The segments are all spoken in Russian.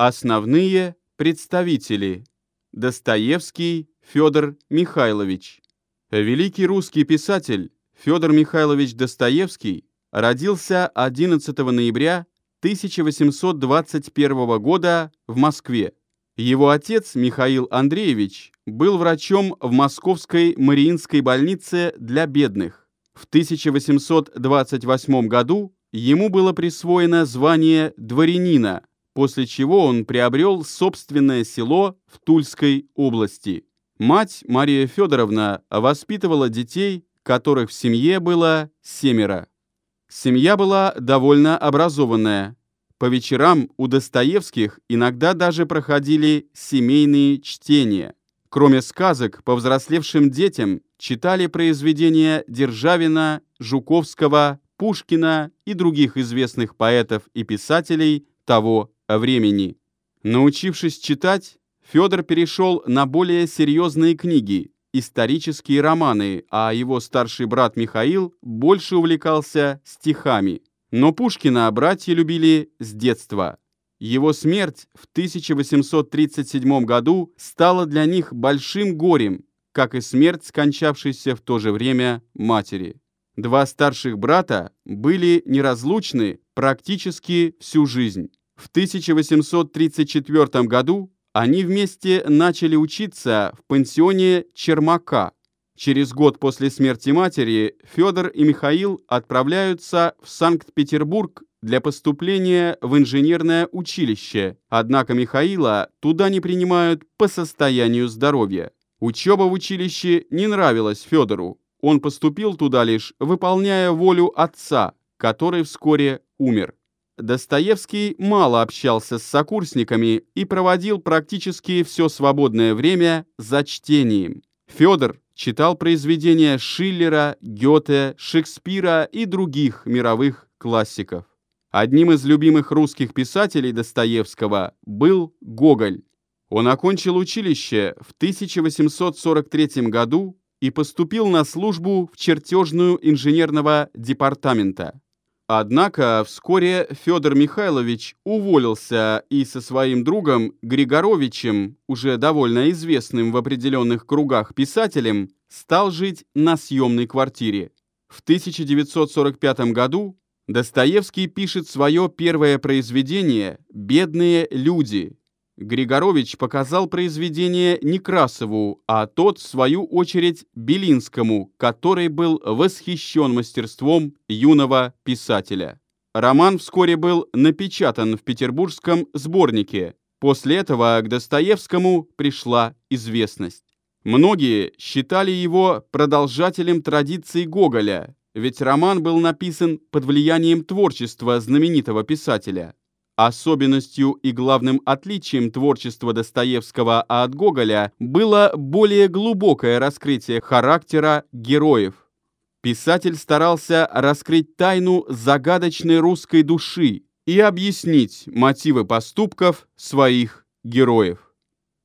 Основные представители. Достоевский Федор Михайлович. Великий русский писатель Федор Михайлович Достоевский родился 11 ноября 1821 года в Москве. Его отец Михаил Андреевич был врачом в Московской Мариинской больнице для бедных. В 1828 году ему было присвоено звание дворянина, после чего он приобрел собственное село в Тульской области. Мать Мария Федоровна воспитывала детей, которых в семье было семеро. Семья была довольно образованная. По вечерам у Достоевских иногда даже проходили семейные чтения. Кроме сказок, повзрослевшим детям читали произведения Державина, Жуковского, Пушкина и других известных поэтов и писателей того времени. Научившись читать, Федор перешел на более серьезные книги, исторические романы, а его старший брат Михаил больше увлекался стихами. Но Пушкина братья любили с детства. Его смерть в 1837 году стала для них большим горем, как и смерть скончавшейся в то же время матери. Два старших брата были неразлучны практически всю жизнь. В 1834 году они вместе начали учиться в пансионе Чермака. Через год после смерти матери Федор и Михаил отправляются в Санкт-Петербург для поступления в инженерное училище, однако Михаила туда не принимают по состоянию здоровья. Учеба в училище не нравилась Федору. Он поступил туда лишь выполняя волю отца, который вскоре умер. Достоевский мало общался с сокурсниками и проводил практически все свободное время за чтением. Федор читал произведения Шиллера, Гёте, Шекспира и других мировых классиков. Одним из любимых русских писателей Достоевского был Гоголь. Он окончил училище в 1843 году и поступил на службу в чертежную инженерного департамента. Однако вскоре Федор Михайлович уволился и со своим другом Григоровичем, уже довольно известным в определенных кругах писателем, стал жить на съемной квартире. В 1945 году Достоевский пишет свое первое произведение «Бедные люди», Григорович показал произведение Некрасову, а тот, в свою очередь, Белинскому, который был восхищен мастерством юного писателя. Роман вскоре был напечатан в петербургском сборнике. После этого к Достоевскому пришла известность. Многие считали его продолжателем традиции Гоголя, ведь роман был написан под влиянием творчества знаменитого писателя. Особенностью и главным отличием творчества Достоевского от Гоголя было более глубокое раскрытие характера героев. Писатель старался раскрыть тайну загадочной русской души и объяснить мотивы поступков своих героев.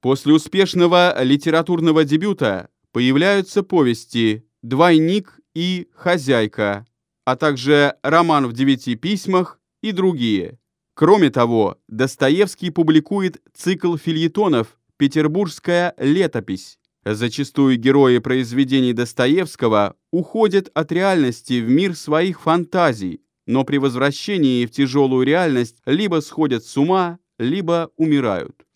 После успешного литературного дебюта появляются повести «Двойник» и «Хозяйка», а также роман в девяти письмах и другие – Кроме того, Достоевский публикует цикл фильетонов «Петербургская летопись». Зачастую герои произведений Достоевского уходят от реальности в мир своих фантазий, но при возвращении в тяжелую реальность либо сходят с ума, либо умирают.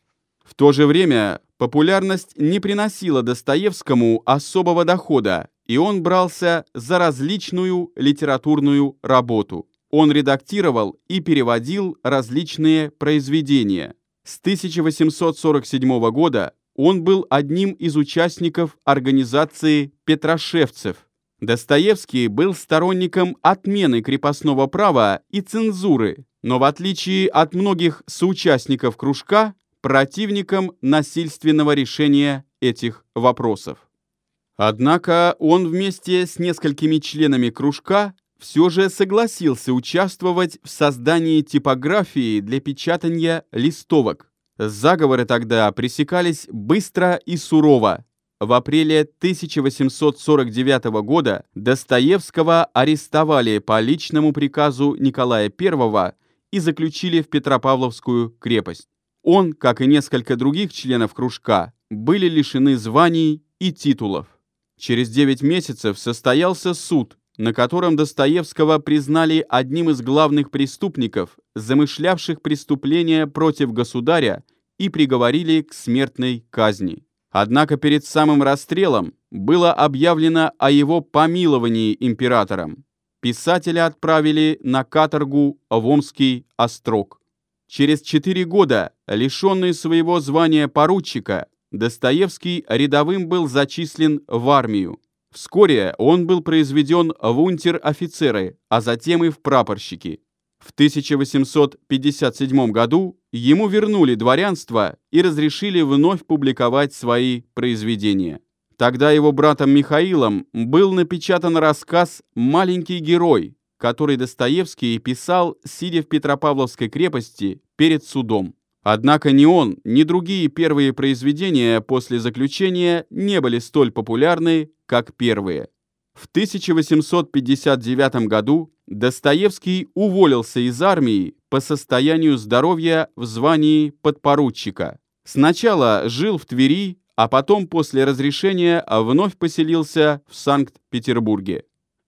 В то же время популярность не приносила Достоевскому особого дохода, и он брался за различную литературную работу – он редактировал и переводил различные произведения. С 1847 года он был одним из участников организации «Петрошевцев». Достоевский был сторонником отмены крепостного права и цензуры, но в отличие от многих соучастников кружка, противником насильственного решения этих вопросов. Однако он вместе с несколькими членами кружка все же согласился участвовать в создании типографии для печатания листовок. Заговоры тогда пресекались быстро и сурово. В апреле 1849 года Достоевского арестовали по личному приказу Николая I и заключили в Петропавловскую крепость. Он, как и несколько других членов кружка, были лишены званий и титулов. Через 9 месяцев состоялся суд, на котором Достоевского признали одним из главных преступников, замышлявших преступления против государя, и приговорили к смертной казни. Однако перед самым расстрелом было объявлено о его помиловании императором. Писателя отправили на каторгу в Омский острог. Через четыре года, лишенный своего звания поручика, Достоевский рядовым был зачислен в армию. Вскоре он был произведен в унтер-офицеры, а затем и в прапорщики. В 1857 году ему вернули дворянство и разрешили вновь публиковать свои произведения. Тогда его братом Михаилом был напечатан рассказ «Маленький герой», который Достоевский писал, сидя в Петропавловской крепости перед судом. Однако ни он, ни другие первые произведения после заключения не были столь популярны, как первые. В 1859 году Достоевский уволился из армии по состоянию здоровья в звании подпоручика. Сначала жил в Твери, а потом после разрешения вновь поселился в Санкт-Петербурге.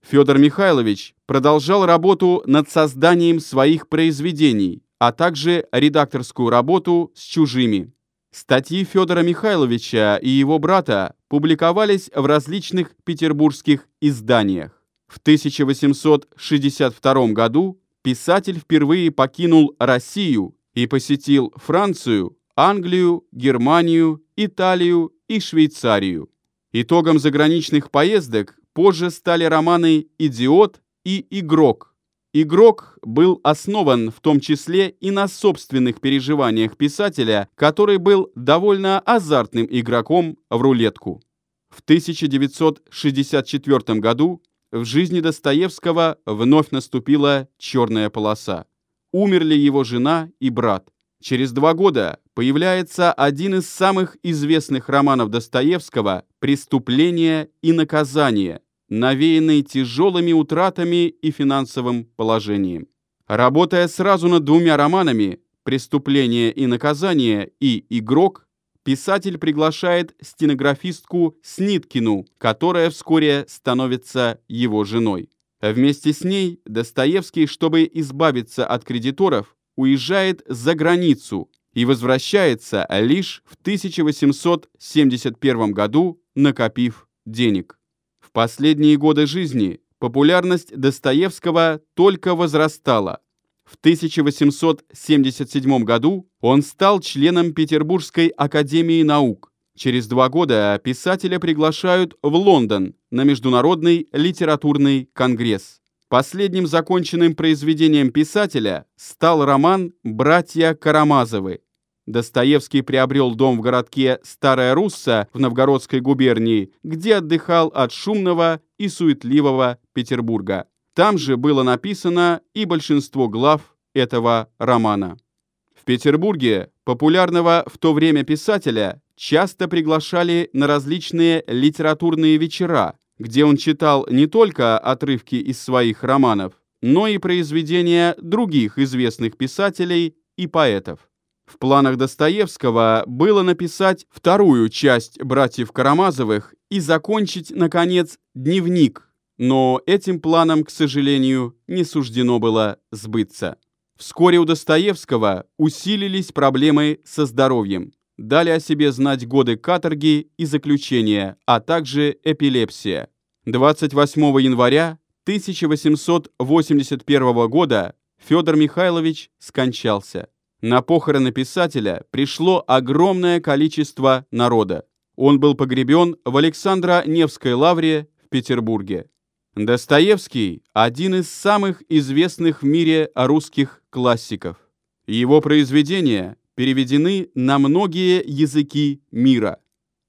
Федор Михайлович продолжал работу над созданием своих произведений, а также редакторскую работу с чужими. Статьи Федора Михайловича и его брата публиковались в различных петербургских изданиях. В 1862 году писатель впервые покинул Россию и посетил Францию, Англию, Германию, Италию и Швейцарию. Итогом заграничных поездок позже стали романы «Идиот» и «Игрок», Игрок был основан в том числе и на собственных переживаниях писателя, который был довольно азартным игроком в рулетку. В 1964 году в жизни Достоевского вновь наступила черная полоса. Умерли его жена и брат. Через два года появляется один из самых известных романов Достоевского «Преступление и наказание», навеянный тяжелыми утратами и финансовым положением. Работая сразу над двумя романами «Преступление и наказание» и «Игрок», писатель приглашает стенографистку Сниткину, которая вскоре становится его женой. Вместе с ней Достоевский, чтобы избавиться от кредиторов, уезжает за границу и возвращается лишь в 1871 году, накопив денег последние годы жизни популярность Достоевского только возрастала. В 1877 году он стал членом Петербургской академии наук. Через два года писателя приглашают в Лондон на Международный литературный конгресс. Последним законченным произведением писателя стал роман «Братья Карамазовы», Достоевский приобрел дом в городке Старая Русса в Новгородской губернии, где отдыхал от шумного и суетливого Петербурга. Там же было написано и большинство глав этого романа. В Петербурге популярного в то время писателя часто приглашали на различные литературные вечера, где он читал не только отрывки из своих романов, но и произведения других известных писателей и поэтов. В планах Достоевского было написать вторую часть «Братьев Карамазовых» и закончить, наконец, дневник, но этим планам, к сожалению, не суждено было сбыться. Вскоре у Достоевского усилились проблемы со здоровьем. Дали о себе знать годы каторги и заключения, а также эпилепсия. 28 января 1881 года Федор Михайлович скончался. На похороны писателя пришло огромное количество народа. Он был погребен в Александро-Невской лавре в Петербурге. Достоевский – один из самых известных в мире русских классиков. Его произведения переведены на многие языки мира.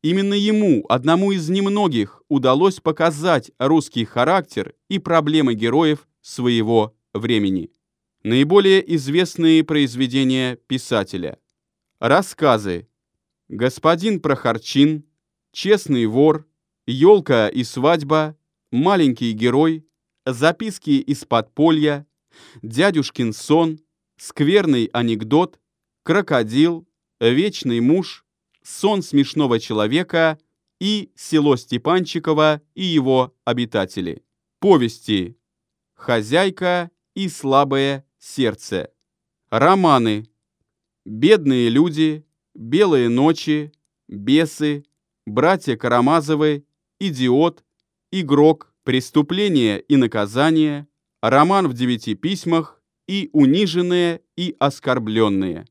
Именно ему, одному из немногих, удалось показать русский характер и проблемы героев своего времени. Наиболее известные произведения писателя. Рассказы. Господин Прохорчин, Честный вор, Ёлка и свадьба, Маленький герой, Записки из подполья, Дядюшкин сон, Скверный анекдот, Крокодил, вечный муж, сон смешного человека и село Степанчиково и его обитатели. Повести «Хозяйка» и «Слабое сердце». Романы «Бедные люди», «Белые ночи», «Бесы», «Братья Карамазовы», «Идиот», «Игрок», «Преступление и наказание», «Роман в девяти письмах» и «Униженные и оскорбленные».